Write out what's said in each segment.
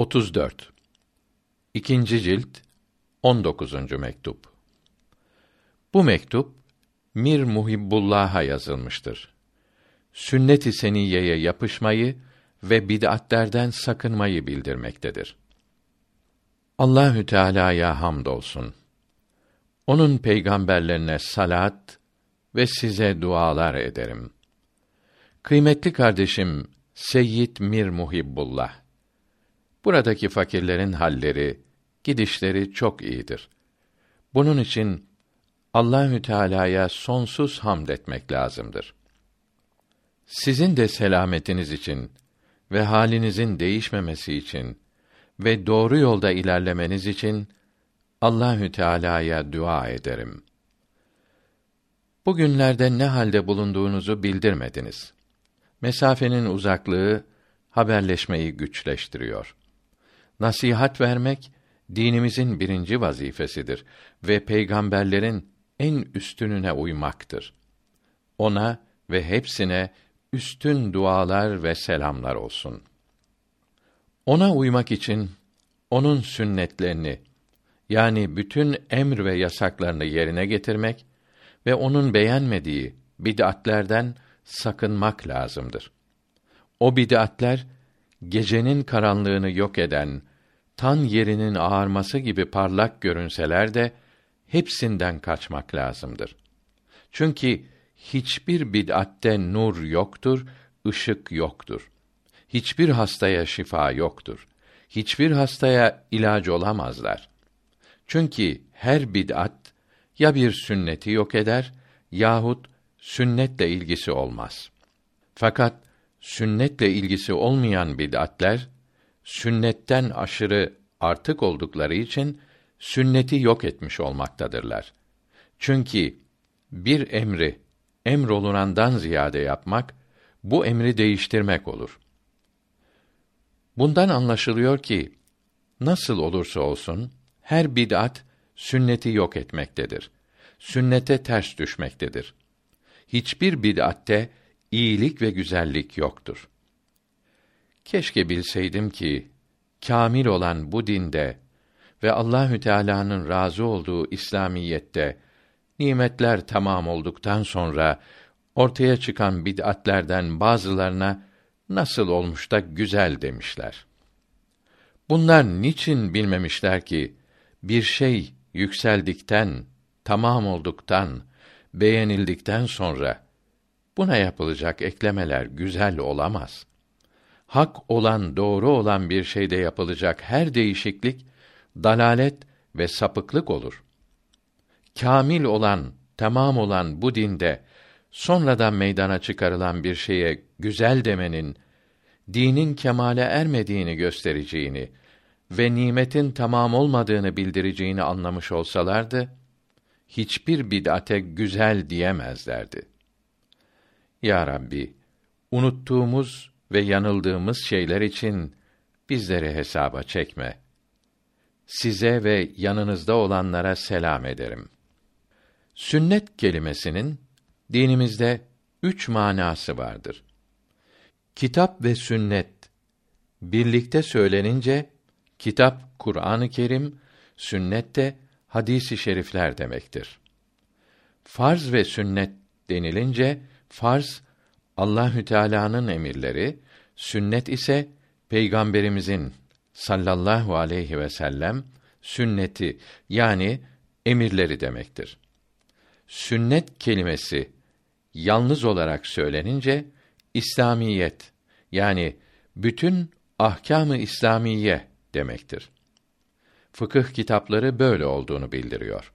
34 İkinci cilt 19. mektup. Bu mektup Mir Muhibbullah'a yazılmıştır. Sünnet-i seniyeye yapışmayı ve bid'atlerden sakınmayı bildirmektedir. Allahü Teala'ya hamdolsun. Onun peygamberlerine salat ve size dualar ederim. Kıymetli kardeşim Seyyid Mir Muhibbullah Buradaki fakirlerin halleri, gidişleri çok iyidir. Bunun için Allahü Teala'ya sonsuz hamd etmek lazımdır. Sizin de selametiniz için ve halinizin değişmemesi için ve doğru yolda ilerlemeniz için Allahü Teala'ya dua ederim. Bugünlerde ne halde bulunduğunuzu bildirmediniz. Mesafenin uzaklığı haberleşmeyi güçleştiriyor. Nasihat vermek dinimizin birinci vazifesidir ve peygamberlerin en üstününe uymaktır. Ona ve hepsine üstün dualar ve selamlar olsun. Ona uymak için onun sünnetlerini yani bütün emr ve yasaklarını yerine getirmek ve onun beğenmediği bid'atlerden sakınmak lazımdır. O bid'atler gecenin karanlığını yok eden, tan yerinin ağarması gibi parlak görünseler de hepsinden kaçmak lazımdır. Çünkü hiçbir bid'atte nur yoktur, ışık yoktur. Hiçbir hastaya şifa yoktur. Hiçbir hastaya ilaç olamazlar. Çünkü her bid'at ya bir sünneti yok eder yahut sünnetle ilgisi olmaz. Fakat sünnetle ilgisi olmayan bid'atler sünnetten aşırı artık oldukları için sünneti yok etmiş olmaktadırlar. Çünkü bir emri emrolunandan ziyade yapmak bu emri değiştirmek olur. Bundan anlaşılıyor ki nasıl olursa olsun her bid'at sünneti yok etmektedir. Sünnete ters düşmektedir. Hiçbir bid'atte iyilik ve güzellik yoktur. Keşke bilseydim ki kamil olan bu dinde ve Allahü Teala'nın razı olduğu İslamiyette nimetler tamam olduktan sonra ortaya çıkan bid'atlerden bazılarına nasıl olmuş da güzel demişler. Bunlar niçin bilmemişler ki bir şey yükseldikten, tamam olduktan, beğenildikten sonra buna yapılacak eklemeler güzel olamaz. Hak olan, doğru olan bir şeyde yapılacak her değişiklik dalalet ve sapıklık olur. Kamil olan, tamam olan bu dinde sonradan meydana çıkarılan bir şeye güzel demenin dinin kemale ermediğini göstereceğini ve nimetin tamam olmadığını bildireceğini anlamış olsalardı hiçbir bid'ate güzel diyemezlerdi. Ya Rabbi, unuttuğumuz ve yanıldığımız şeyler için bizleri hesaba çekme. Size ve yanınızda olanlara selam ederim. Sünnet kelimesinin dinimizde üç manası vardır. Kitap ve sünnet birlikte söylenince kitap Kur'an-ı Kerim, sünnet de hadisi şerifler demektir. Farz ve sünnet denilince farz Allahü Teala'nın emirleri, sünnet ise peygamberimizin sallallahu aleyhi ve sellem sünneti yani emirleri demektir. Sünnet kelimesi yalnız olarak söylenince İslamiyet yani bütün ahkâm-ı İslamiye demektir. Fıkıh kitapları böyle olduğunu bildiriyor.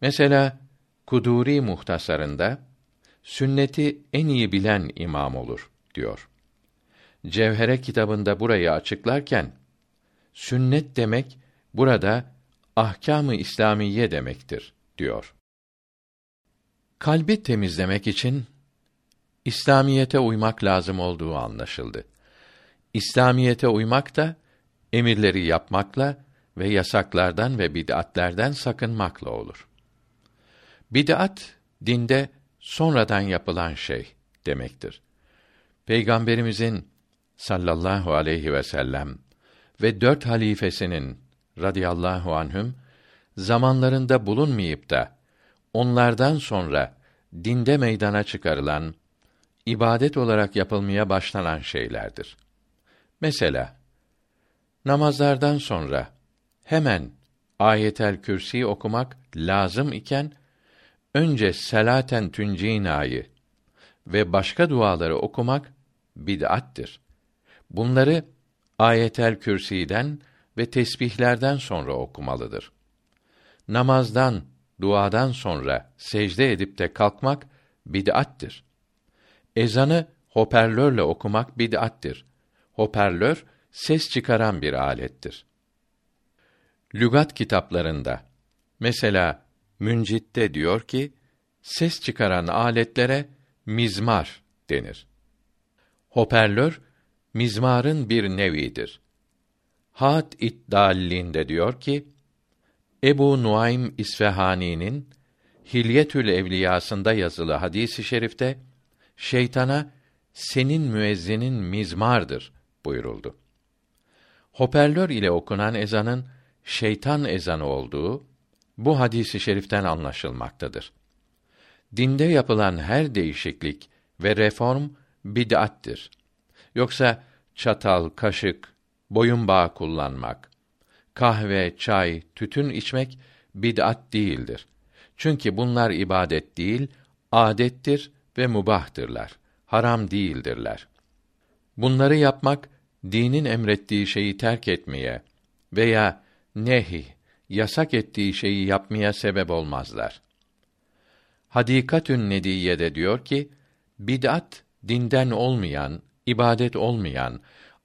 Mesela Kuduri muhtasarında sünneti en iyi bilen imam olur diyor. Cevhere kitabında burayı açıklarken sünnet demek burada ahkâm-ı İslamiye demektir diyor. Kalbi temizlemek için İslamiyete uymak lazım olduğu anlaşıldı. İslamiyete uymak da emirleri yapmakla ve yasaklardan ve bid'atlerden sakınmakla olur. Bid'at dinde sonradan yapılan şey demektir. Peygamberimizin sallallahu aleyhi ve sellem ve dört halifesinin radıyallahu anhüm zamanlarında bulunmayıp da onlardan sonra dinde meydana çıkarılan ibadet olarak yapılmaya başlanan şeylerdir. Mesela namazlardan sonra hemen ayetel kürsi okumak lazım iken önce selaten tüncinayı ve başka duaları okumak bid'attir. Bunları ayetel kürsiden ve tesbihlerden sonra okumalıdır. Namazdan, duadan sonra secde edip de kalkmak bid'attir. Ezanı hoparlörle okumak bid'attir. Hoparlör ses çıkaran bir alettir. Lügat kitaplarında mesela Müncit'te diyor ki ses çıkaran aletlere mizmar denir. Hoparlör mizmarın bir nevidir. Hat İddallinde diyor ki Ebu Nuaym İsfahani'nin Hilyetül Evliyasında yazılı hadisi şerifte şeytana senin müezzinin mizmardır buyuruldu. Hoparlör ile okunan ezanın şeytan ezanı olduğu bu hadisi şeriften anlaşılmaktadır. Dinde yapılan her değişiklik ve reform bid'attir. Yoksa çatal, kaşık, boyun bağı kullanmak, kahve, çay, tütün içmek bid'at değildir. Çünkü bunlar ibadet değil, adettir ve mubahtırlar. Haram değildirler. Bunları yapmak dinin emrettiği şeyi terk etmeye veya nehi yasak ettiği şeyi yapmaya sebep olmazlar. Hadikatün Nediye diyor ki, bid'at dinden olmayan, ibadet olmayan,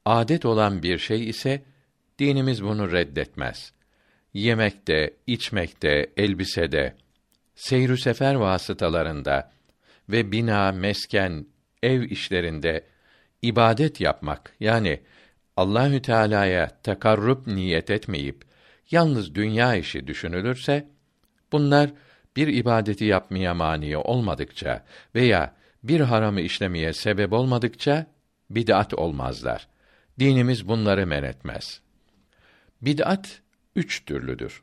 adet olan bir şey ise dinimiz bunu reddetmez. Yemekte, içmekte, elbisede, seyrü sefer vasıtalarında ve bina, mesken, ev işlerinde ibadet yapmak yani Allahü Teala'ya takarrub niyet etmeyip yalnız dünya işi düşünülürse bunlar bir ibadeti yapmaya mani olmadıkça veya bir haramı işlemeye sebep olmadıkça bid'at olmazlar. Dinimiz bunları men etmez. Bid'at üç türlüdür.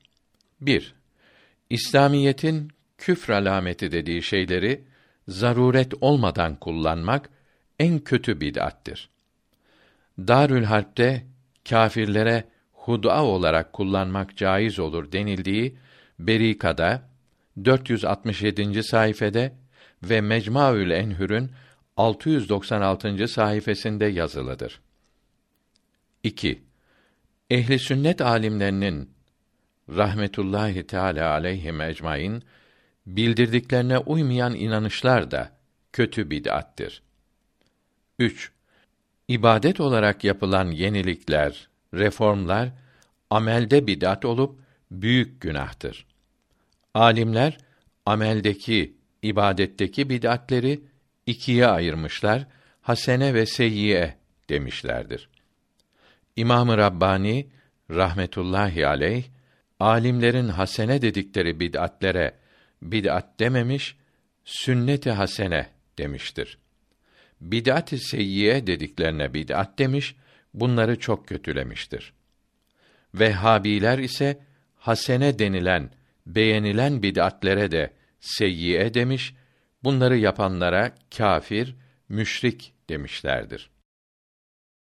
1. İslamiyetin küfr alameti dediği şeyleri zaruret olmadan kullanmak en kötü bid'attir. Darül Harp'te kâfirlere hud'a olarak kullanmak caiz olur denildiği Berika'da 467. sayfede ve Mecmuaül Enhür'ün 696. sayfasında yazılıdır. 2. Ehli sünnet alimlerinin rahmetullahi teala aleyhi ecmaîn bildirdiklerine uymayan inanışlar da kötü bid'attir. 3. İbadet olarak yapılan yenilikler, reformlar amelde bid'at olup büyük günahtır. Alimler ameldeki, ibadetteki bid'atleri ikiye ayırmışlar, hasene ve seyyiye demişlerdir. İmam-ı Rabbani rahmetullahi aleyh alimlerin hasene dedikleri bid'atlere bid'at dememiş, sünnet-i hasene demiştir. Bid'at-ı seyyiye dediklerine bid'at demiş, bunları çok kötülemiştir. Vehhabiler ise hasene denilen, beğenilen bid'atlere de seyyiye demiş, bunları yapanlara kâfir, müşrik demişlerdir.